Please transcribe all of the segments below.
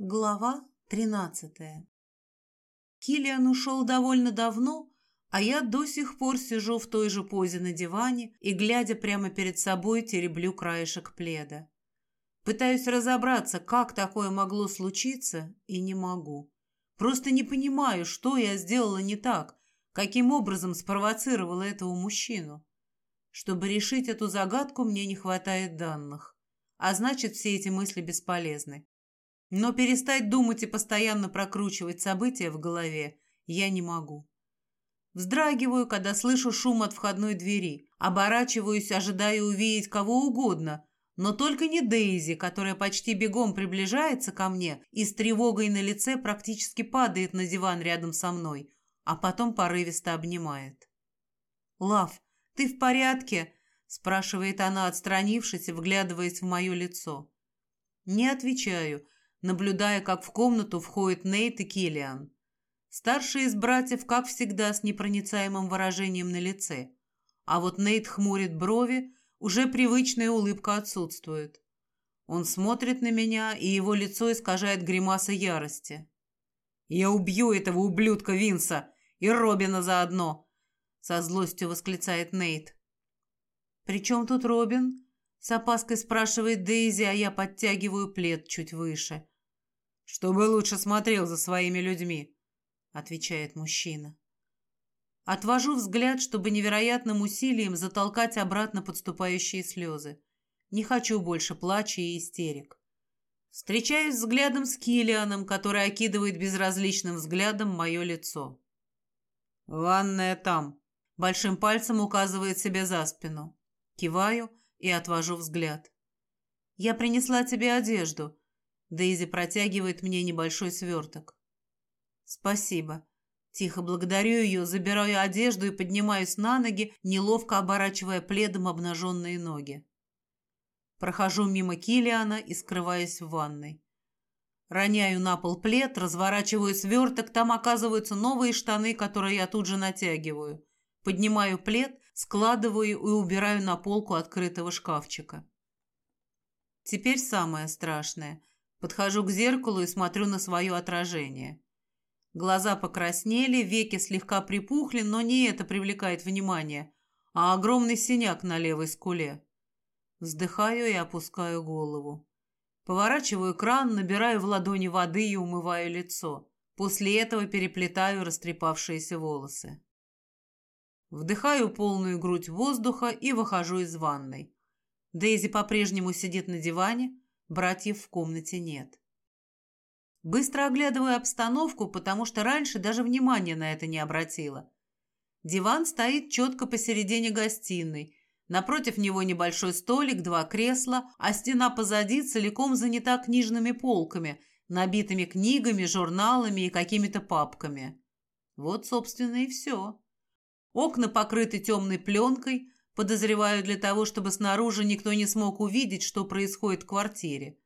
Глава тринадцатая Киллиан ушел довольно давно, а я до сих пор сижу в той же позе на диване и, глядя прямо перед собой, тереблю краешек пледа. Пытаюсь разобраться, как такое могло случиться, и не могу. Просто не понимаю, что я сделала не так, каким образом спровоцировала этого мужчину. Чтобы решить эту загадку, мне не хватает данных. А значит, все эти мысли бесполезны. Но перестать думать и постоянно прокручивать события в голове я не могу. Вздрагиваю, когда слышу шум от входной двери. Оборачиваюсь, ожидая увидеть кого угодно, но только не Дейзи, которая почти бегом приближается ко мне и с тревогой на лице практически падает на диван рядом со мной, а потом порывисто обнимает. «Лав, ты в порядке?» – спрашивает она, отстранившись и вглядываясь в мое лицо. Не отвечаю – наблюдая, как в комнату входят Нейт и Киллиан. Старший из братьев, как всегда, с непроницаемым выражением на лице. А вот Нейт хмурит брови, уже привычная улыбка отсутствует. Он смотрит на меня, и его лицо искажает гримаса ярости. «Я убью этого ублюдка Винса и Робина заодно!» Со злостью восклицает Нейт. «При чем тут Робин?» С опаской спрашивает Дейзи, а я подтягиваю плед чуть выше. «Чтобы лучше смотрел за своими людьми», — отвечает мужчина. Отвожу взгляд, чтобы невероятным усилием затолкать обратно подступающие слезы. Не хочу больше плача и истерик. Встречаюсь взглядом с Килианом, который окидывает безразличным взглядом мое лицо. «Ванная там», — большим пальцем указывает себе за спину. Киваю и отвожу взгляд. «Я принесла тебе одежду», Дейзи протягивает мне небольшой сверток. «Спасибо». Тихо благодарю ее, забираю одежду и поднимаюсь на ноги, неловко оборачивая пледом обнаженные ноги. Прохожу мимо Килиана и скрываюсь в ванной. Роняю на пол плед, разворачиваю сверток, там оказываются новые штаны, которые я тут же натягиваю. Поднимаю плед, складываю и убираю на полку открытого шкафчика. Теперь самое страшное. Подхожу к зеркалу и смотрю на свое отражение. Глаза покраснели, веки слегка припухли, но не это привлекает внимание, а огромный синяк на левой скуле. Вздыхаю и опускаю голову. Поворачиваю кран, набираю в ладони воды и умываю лицо. После этого переплетаю растрепавшиеся волосы. Вдыхаю полную грудь воздуха и выхожу из ванной. Дейзи по-прежнему сидит на диване, Братьев в комнате нет. Быстро оглядываю обстановку, потому что раньше даже внимания на это не обратила. Диван стоит четко посередине гостиной. Напротив него небольшой столик, два кресла, а стена позади целиком занята книжными полками, набитыми книгами, журналами и какими-то папками. Вот, собственно, и все. Окна покрыты темной пленкой, Подозреваю для того, чтобы снаружи никто не смог увидеть, что происходит в квартире.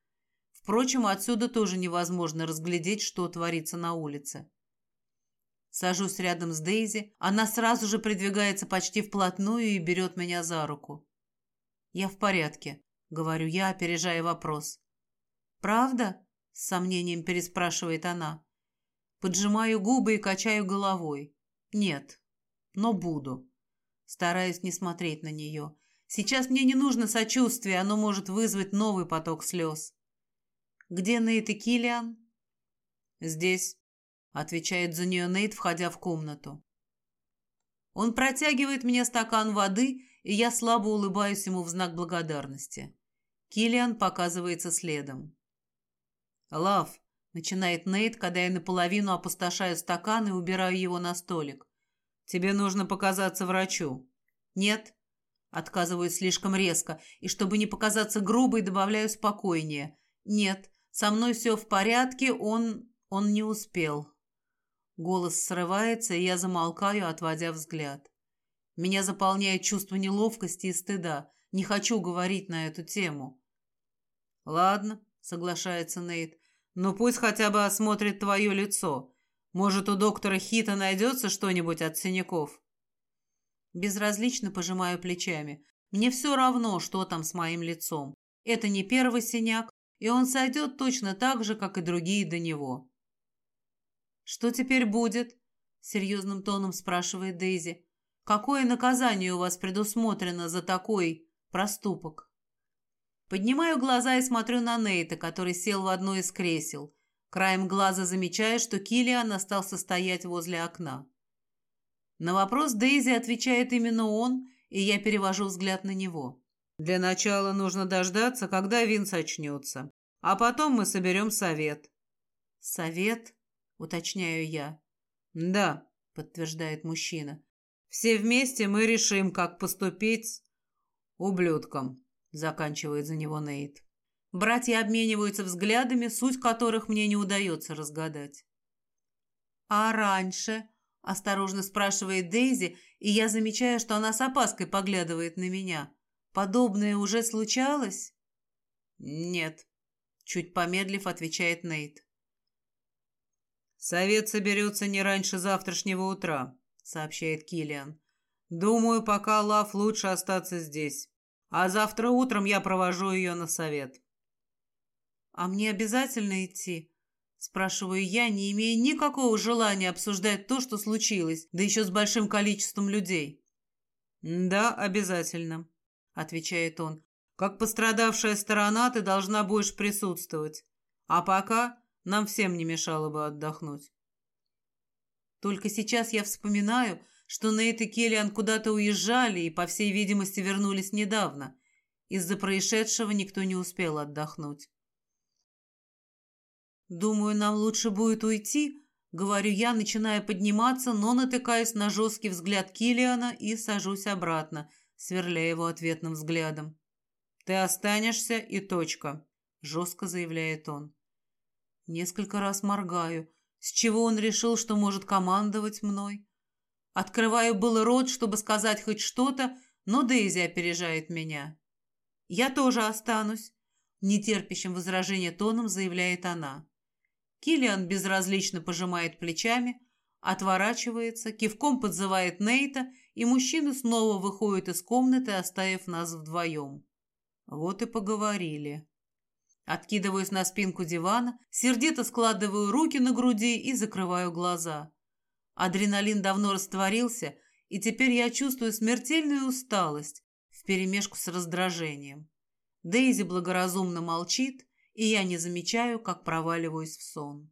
Впрочем, отсюда тоже невозможно разглядеть, что творится на улице. Сажусь рядом с Дейзи. Она сразу же придвигается почти вплотную и берет меня за руку. «Я в порядке», — говорю я, опережая вопрос. «Правда?» — с сомнением переспрашивает она. Поджимаю губы и качаю головой. «Нет, но буду». Стараюсь не смотреть на нее. Сейчас мне не нужно сочувствие, оно может вызвать новый поток слез. «Где Нейт и Киллиан?» «Здесь», — отвечает за нее Нейт, входя в комнату. Он протягивает мне стакан воды, и я слабо улыбаюсь ему в знак благодарности. Киллиан показывается следом. «Лав», — начинает Нейт, когда я наполовину опустошаю стакан и убираю его на столик. Тебе нужно показаться врачу». «Нет». Отказываю слишком резко, и чтобы не показаться грубой, добавляю спокойнее. «Нет, со мной все в порядке, он... он не успел». Голос срывается, и я замолкаю, отводя взгляд. Меня заполняет чувство неловкости и стыда. Не хочу говорить на эту тему. «Ладно», — соглашается Нейт, — «но пусть хотя бы осмотрит твое лицо. Может, у доктора Хита найдется что-нибудь от синяков?» Безразлично пожимаю плечами. Мне все равно, что там с моим лицом. Это не первый синяк, и он сойдет точно так же, как и другие до него. «Что теперь будет?» — серьезным тоном спрашивает Дейзи. «Какое наказание у вас предусмотрено за такой проступок?» Поднимаю глаза и смотрю на Нейта, который сел в одно из кресел. Краем глаза замечаю, что Килиан остался стоять возле окна. На вопрос Дейзи отвечает именно он, и я перевожу взгляд на него. «Для начала нужно дождаться, когда Винс очнется, а потом мы соберем совет». «Совет?» — уточняю я. «Да», — подтверждает мужчина. «Все вместе мы решим, как поступить с ублюдком», — заканчивает за него Нейт. Братья обмениваются взглядами, суть которых мне не удается разгадать. «А раньше?» – осторожно спрашивает Дейзи, и я замечаю, что она с опаской поглядывает на меня. «Подобное уже случалось?» «Нет», – чуть помедлив отвечает Нейт. «Совет соберется не раньше завтрашнего утра», – сообщает Киллиан. «Думаю, пока Лав лучше остаться здесь. А завтра утром я провожу ее на совет». «А мне обязательно идти?» Спрашиваю я, не имея никакого желания обсуждать то, что случилось, да еще с большим количеством людей. «Да, обязательно», — отвечает он. «Как пострадавшая сторона ты должна будешь присутствовать. А пока нам всем не мешало бы отдохнуть». Только сейчас я вспоминаю, что Нейт и Келлиан куда-то уезжали и, по всей видимости, вернулись недавно. Из-за происшедшего никто не успел отдохнуть. «Думаю, нам лучше будет уйти», — говорю я, начиная подниматься, но натыкаюсь на жесткий взгляд Килиана и сажусь обратно, сверляя его ответным взглядом. «Ты останешься и точка», — жестко заявляет он. Несколько раз моргаю. С чего он решил, что может командовать мной? Открываю было рот, чтобы сказать хоть что-то, но Дейзи опережает меня. «Я тоже останусь», — нетерпящим возражения тоном заявляет она. Килиан безразлично пожимает плечами, отворачивается, кивком подзывает Нейта, и мужчины снова выходят из комнаты, оставив нас вдвоем. Вот и поговорили. Откидываюсь на спинку дивана, сердито складываю руки на груди и закрываю глаза. Адреналин давно растворился, и теперь я чувствую смертельную усталость вперемешку с раздражением. Дейзи благоразумно молчит, и я не замечаю, как проваливаюсь в сон.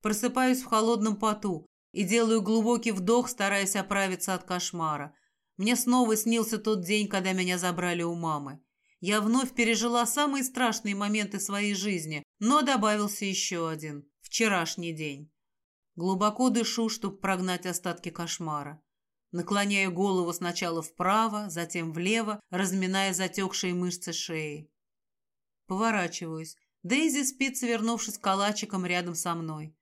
Просыпаюсь в холодном поту и делаю глубокий вдох, стараясь оправиться от кошмара. Мне снова снился тот день, когда меня забрали у мамы. Я вновь пережила самые страшные моменты своей жизни, но добавился еще один – вчерашний день. Глубоко дышу, чтобы прогнать остатки кошмара. Наклоняю голову сначала вправо, затем влево, разминая затекшие мышцы шеи. Поворачиваюсь. Дейзи спит, свернувшись калачиком рядом со мной.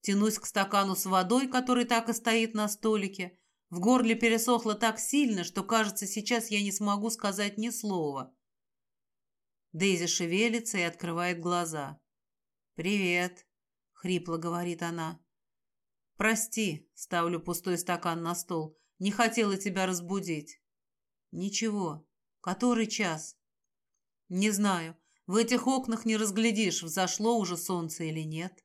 Тянусь к стакану с водой, который так и стоит на столике. В горле пересохло так сильно, что, кажется, сейчас я не смогу сказать ни слова. Дейзи шевелится и открывает глаза. «Привет», — хрипло говорит она. «Прости», — ставлю пустой стакан на стол. «Не хотела тебя разбудить». «Ничего. Который час?» «Не знаю. В этих окнах не разглядишь, взошло уже солнце или нет.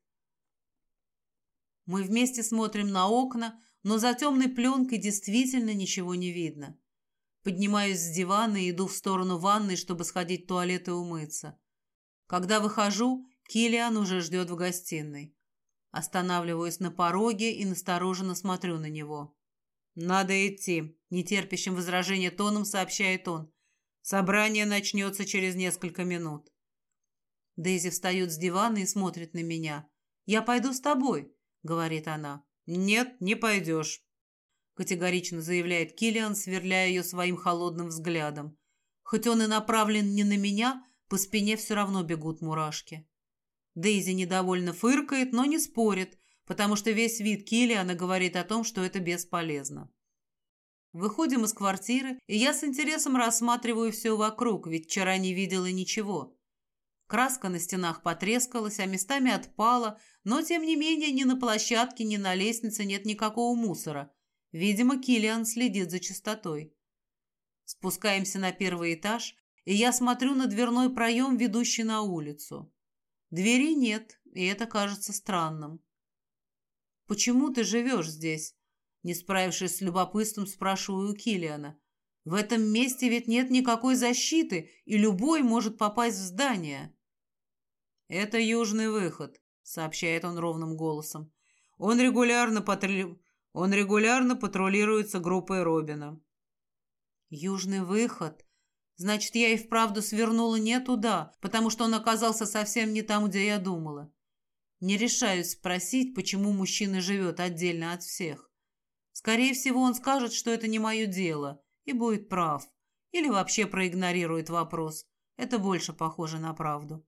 Мы вместе смотрим на окна, но за темной пленкой действительно ничего не видно. Поднимаюсь с дивана и иду в сторону ванной, чтобы сходить в туалет и умыться. Когда выхожу, Килиан уже ждет в гостиной. Останавливаюсь на пороге и настороженно смотрю на него. «Надо идти», — нетерпящим возражения тоном сообщает он. Собрание начнется через несколько минут. Дейзи встает с дивана и смотрит на меня. «Я пойду с тобой», — говорит она. «Нет, не пойдешь», — категорично заявляет Киллиан, сверляя ее своим холодным взглядом. Хоть он и направлен не на меня, по спине все равно бегут мурашки. Дейзи недовольно фыркает, но не спорит, потому что весь вид Киллиана говорит о том, что это бесполезно. Выходим из квартиры, и я с интересом рассматриваю все вокруг, ведь вчера не видела ничего. Краска на стенах потрескалась, а местами отпала, но, тем не менее, ни на площадке, ни на лестнице нет никакого мусора. Видимо, Килиан следит за чистотой. Спускаемся на первый этаж, и я смотрю на дверной проем, ведущий на улицу. Двери нет, и это кажется странным. «Почему ты живешь здесь?» Не справившись с любопытством, спрашиваю у Килиана. «В этом месте ведь нет никакой защиты, и любой может попасть в здание». «Это южный выход», — сообщает он ровным голосом. «Он регулярно, патрули... он регулярно патрулируется группой Робина». «Южный выход», Значит, я и вправду свернула не туда, потому что он оказался совсем не там, где я думала. Не решаюсь спросить, почему мужчина живет отдельно от всех. Скорее всего, он скажет, что это не мое дело, и будет прав. Или вообще проигнорирует вопрос. Это больше похоже на правду.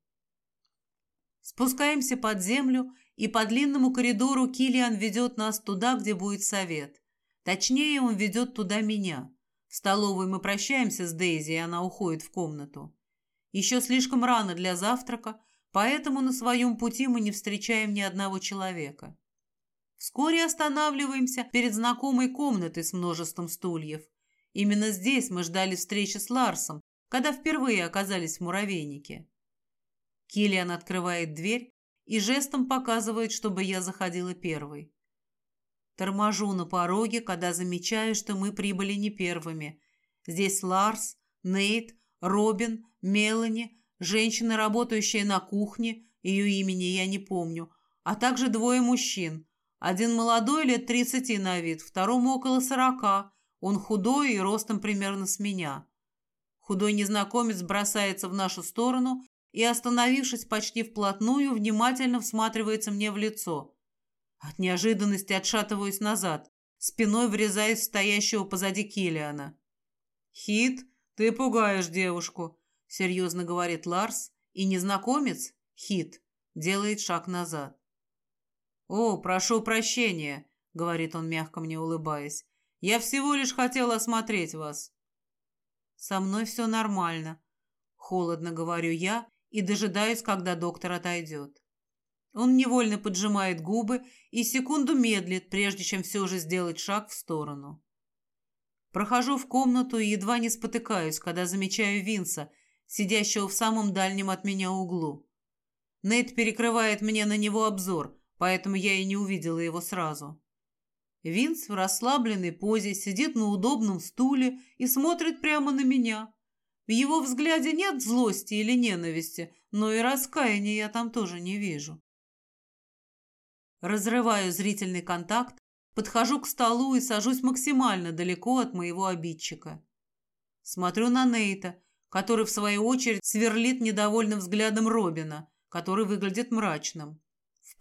Спускаемся под землю, и по длинному коридору Килиан ведет нас туда, где будет совет. Точнее, он ведет туда меня. В столовой мы прощаемся с Дейзи, и она уходит в комнату. Еще слишком рано для завтрака, поэтому на своем пути мы не встречаем ни одного человека. Вскоре останавливаемся перед знакомой комнатой с множеством стульев. Именно здесь мы ждали встречи с Ларсом, когда впервые оказались в муравейнике. Киллиан открывает дверь и жестом показывает, чтобы я заходила первой. Торможу на пороге, когда замечаю, что мы прибыли не первыми. Здесь Ларс, Нейт, Робин, Мелани, женщина, работающая на кухне, ее имени я не помню, а также двое мужчин. Один молодой, лет тридцати на вид, второму около сорока. Он худой и ростом примерно с меня. Худой незнакомец бросается в нашу сторону и, остановившись почти вплотную, внимательно всматривается мне в лицо. От неожиданности отшатываюсь назад, спиной врезаясь в стоящего позади Килиана. «Хит, ты пугаешь девушку», — серьезно говорит Ларс, и незнакомец, Хит, делает шаг назад. «О, прошу прощения», — говорит он, мягко мне улыбаясь. «Я всего лишь хотел осмотреть вас». «Со мной все нормально», — холодно говорю я и дожидаюсь, когда доктор отойдет. Он невольно поджимает губы и секунду медлит, прежде чем все же сделать шаг в сторону. Прохожу в комнату и едва не спотыкаюсь, когда замечаю Винса, сидящего в самом дальнем от меня углу. Нейт перекрывает мне на него обзор, поэтому я и не увидела его сразу. Винс в расслабленной позе сидит на удобном стуле и смотрит прямо на меня. В его взгляде нет злости или ненависти, но и раскаяния я там тоже не вижу. Разрываю зрительный контакт, подхожу к столу и сажусь максимально далеко от моего обидчика. Смотрю на Нейта, который, в свою очередь, сверлит недовольным взглядом Робина, который выглядит мрачным.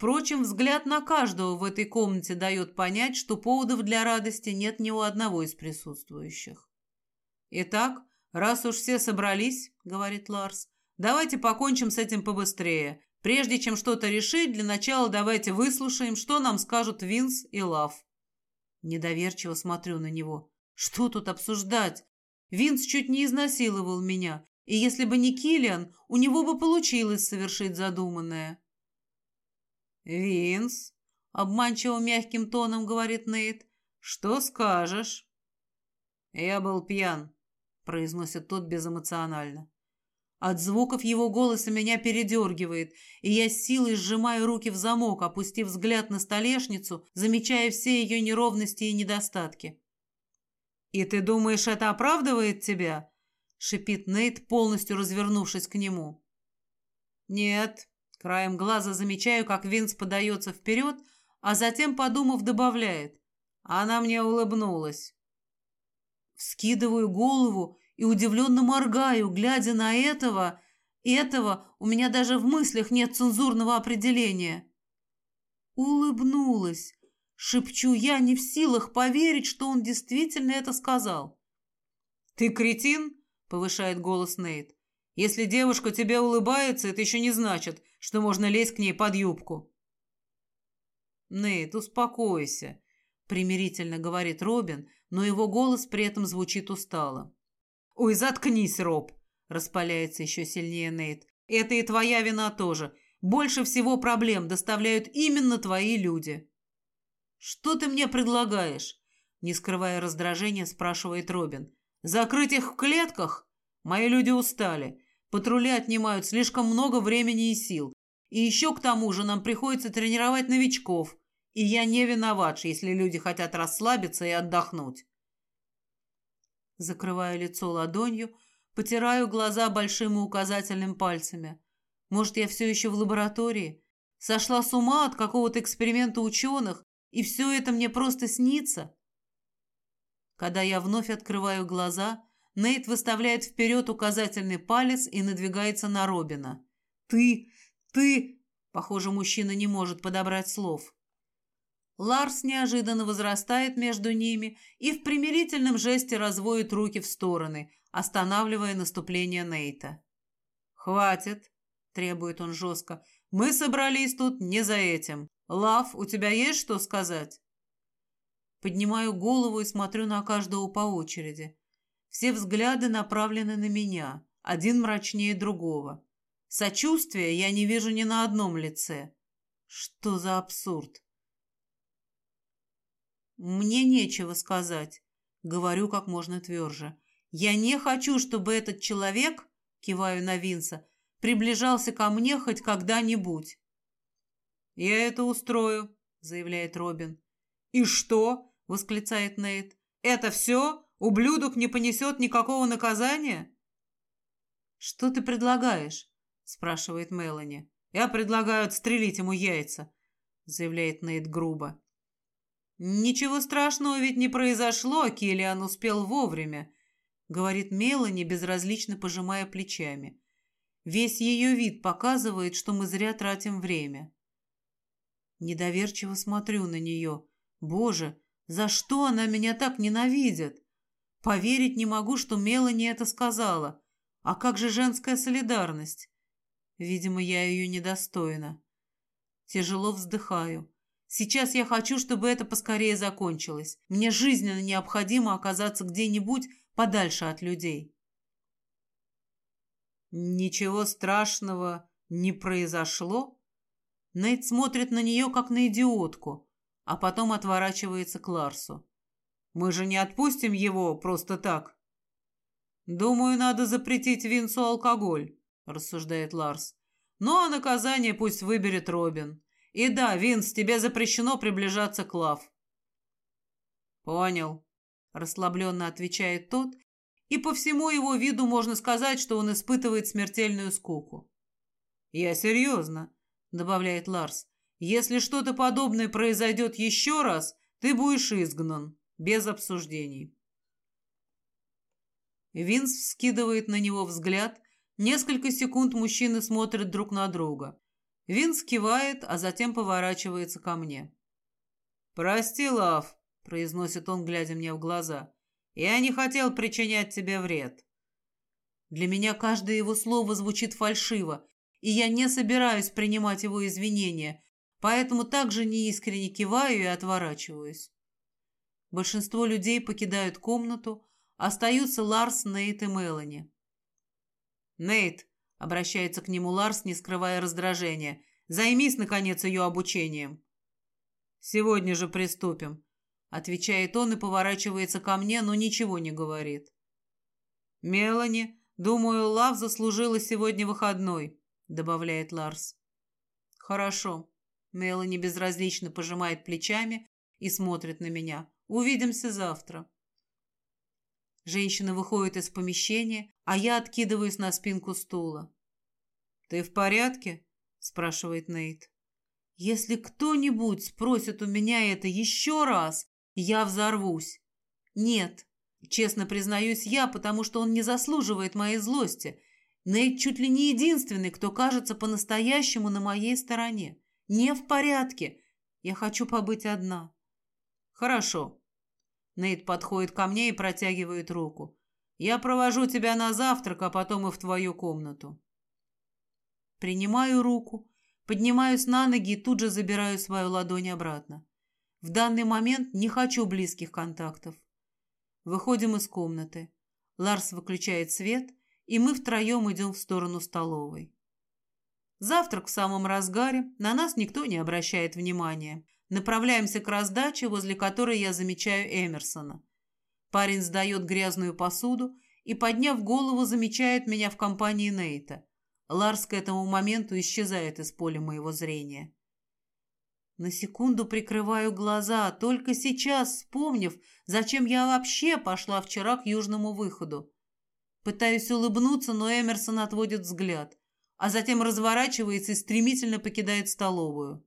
Впрочем, взгляд на каждого в этой комнате дает понять, что поводов для радости нет ни у одного из присутствующих. «Итак, раз уж все собрались, — говорит Ларс, — давайте покончим с этим побыстрее. Прежде чем что-то решить, для начала давайте выслушаем, что нам скажут Винс и Лав. Недоверчиво смотрю на него. Что тут обсуждать? Винс чуть не изнасиловал меня, и если бы не Киллиан, у него бы получилось совершить задуманное. «Винс», — обманчиво мягким тоном говорит Нейт, — «что скажешь?» «Я был пьян», — произносит тот безэмоционально. От звуков его голоса меня передергивает, и я с силой сжимаю руки в замок, опустив взгляд на столешницу, замечая все ее неровности и недостатки. «И ты думаешь, это оправдывает тебя?» — шипит Нейт, полностью развернувшись к нему. «Нет». Краем глаза замечаю, как Винс подается вперед, а затем, подумав, добавляет. Она мне улыбнулась. Вскидываю голову и удивленно моргаю, глядя на этого, этого у меня даже в мыслях нет цензурного определения. Улыбнулась. Шепчу я, не в силах поверить, что он действительно это сказал. «Ты кретин?» — повышает голос Нейт. «Если девушка тебе улыбается, это еще не значит, что можно лезть к ней под юбку». «Нейт, успокойся», — примирительно говорит Робин, но его голос при этом звучит устало. «Ой, заткнись, Роб!» – распаляется еще сильнее Нейт. «Это и твоя вина тоже. Больше всего проблем доставляют именно твои люди». «Что ты мне предлагаешь?» – не скрывая раздражения, спрашивает Робин. «Закрыть их в клетках? Мои люди устали. Патрули отнимают слишком много времени и сил. И еще к тому же нам приходится тренировать новичков. И я не виноват, если люди хотят расслабиться и отдохнуть. Закрываю лицо ладонью, потираю глаза большим и указательным пальцами. Может, я все еще в лаборатории? Сошла с ума от какого-то эксперимента ученых, и все это мне просто снится? Когда я вновь открываю глаза, Нейт выставляет вперед указательный палец и надвигается на Робина. «Ты! Ты!» Похоже, мужчина не может подобрать слов. Ларс неожиданно возрастает между ними и в примирительном жесте разводит руки в стороны, останавливая наступление Нейта. «Хватит!» – требует он жестко. «Мы собрались тут не за этим. Лав, у тебя есть что сказать?» Поднимаю голову и смотрю на каждого по очереди. Все взгляды направлены на меня, один мрачнее другого. Сочувствия я не вижу ни на одном лице. Что за абсурд? Мне нечего сказать, говорю как можно тверже. Я не хочу, чтобы этот человек, киваю на Винса, приближался ко мне хоть когда-нибудь. «Я это устрою», — заявляет Робин. «И что?» — восклицает Нейт. «Это все? Ублюдок не понесет никакого наказания?» «Что ты предлагаешь?» — спрашивает Мелани. «Я предлагаю отстрелить ему яйца», — заявляет Нейт грубо. «Ничего страшного ведь не произошло, Киллиан успел вовремя», — говорит Мелани, безразлично пожимая плечами. Весь ее вид показывает, что мы зря тратим время. Недоверчиво смотрю на нее. Боже, за что она меня так ненавидит? Поверить не могу, что Мелани это сказала. А как же женская солидарность? Видимо, я ее недостойна. Тяжело вздыхаю. Сейчас я хочу, чтобы это поскорее закончилось. Мне жизненно необходимо оказаться где-нибудь подальше от людей. Ничего страшного не произошло? Нейт смотрит на нее, как на идиотку, а потом отворачивается к Ларсу. «Мы же не отпустим его просто так». «Думаю, надо запретить Винсу алкоголь», — рассуждает Ларс. «Ну, а наказание пусть выберет Робин. И да, Винс, тебе запрещено приближаться к Лав». «Понял», — расслабленно отвечает тот, и по всему его виду можно сказать, что он испытывает смертельную скуку. «Я серьезно добавляет Ларс. Если что-то подобное произойдет еще раз, ты будешь изгнан, без обсуждений. Винс вскидывает на него взгляд. Несколько секунд мужчины смотрят друг на друга. Винс кивает, а затем поворачивается ко мне. «Прости, Лав», — произносит он, глядя мне в глаза. «Я не хотел причинять тебе вред». Для меня каждое его слово звучит фальшиво, и я не собираюсь принимать его извинения, поэтому также неискренне киваю и отворачиваюсь. Большинство людей покидают комнату, остаются Ларс, Нейт и Мелани. «Нейт», — обращается к нему Ларс, не скрывая раздражения, — «займись, наконец, ее обучением». «Сегодня же приступим», — отвечает он и поворачивается ко мне, но ничего не говорит. «Мелани, думаю, Лав заслужила сегодня выходной добавляет Ларс. Хорошо. Мелани безразлично пожимает плечами и смотрит на меня. Увидимся завтра. Женщина выходит из помещения, а я откидываюсь на спинку стула. «Ты в порядке?» – спрашивает Нейт. «Если кто-нибудь спросит у меня это еще раз, я взорвусь». «Нет», – честно признаюсь я, потому что он не заслуживает моей злости – Нейт чуть ли не единственный, кто кажется по-настоящему на моей стороне. Не в порядке. Я хочу побыть одна. Хорошо. Нейт подходит ко мне и протягивает руку. Я провожу тебя на завтрак, а потом и в твою комнату. Принимаю руку, поднимаюсь на ноги и тут же забираю свою ладонь обратно. В данный момент не хочу близких контактов. Выходим из комнаты. Ларс выключает свет – и мы втроем идем в сторону столовой. Завтрак в самом разгаре, на нас никто не обращает внимания. Направляемся к раздаче, возле которой я замечаю Эмерсона. Парень сдает грязную посуду и, подняв голову, замечает меня в компании Нейта. Ларс к этому моменту исчезает из поля моего зрения. На секунду прикрываю глаза, только сейчас вспомнив, зачем я вообще пошла вчера к южному выходу. Пытаюсь улыбнуться, но Эмерсон отводит взгляд, а затем разворачивается и стремительно покидает столовую.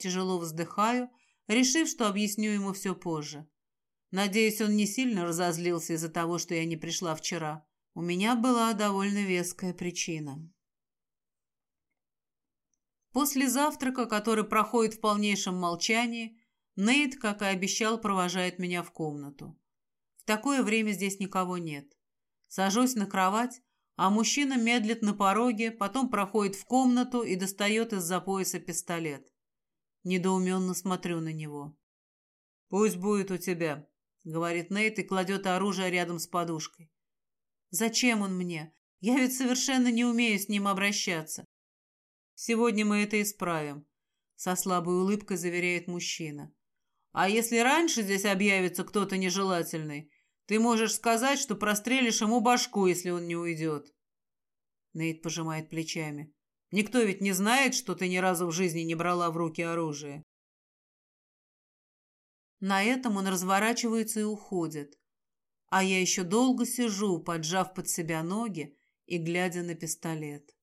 Тяжело вздыхаю, решив, что объясню ему все позже. Надеюсь, он не сильно разозлился из-за того, что я не пришла вчера. У меня была довольно веская причина. После завтрака, который проходит в полнейшем молчании, Нейт, как и обещал, провожает меня в комнату. В такое время здесь никого нет. Сажусь на кровать, а мужчина медлит на пороге, потом проходит в комнату и достает из-за пояса пистолет. Недоуменно смотрю на него. «Пусть будет у тебя», — говорит Нейт и кладет оружие рядом с подушкой. «Зачем он мне? Я ведь совершенно не умею с ним обращаться. Сегодня мы это исправим», — со слабой улыбкой заверяет мужчина. «А если раньше здесь объявится кто-то нежелательный, ты можешь сказать, что прострелишь ему башку, если он не уйдет». Нейт пожимает плечами. «Никто ведь не знает, что ты ни разу в жизни не брала в руки оружие». На этом он разворачивается и уходит. А я еще долго сижу, поджав под себя ноги и глядя на пистолет.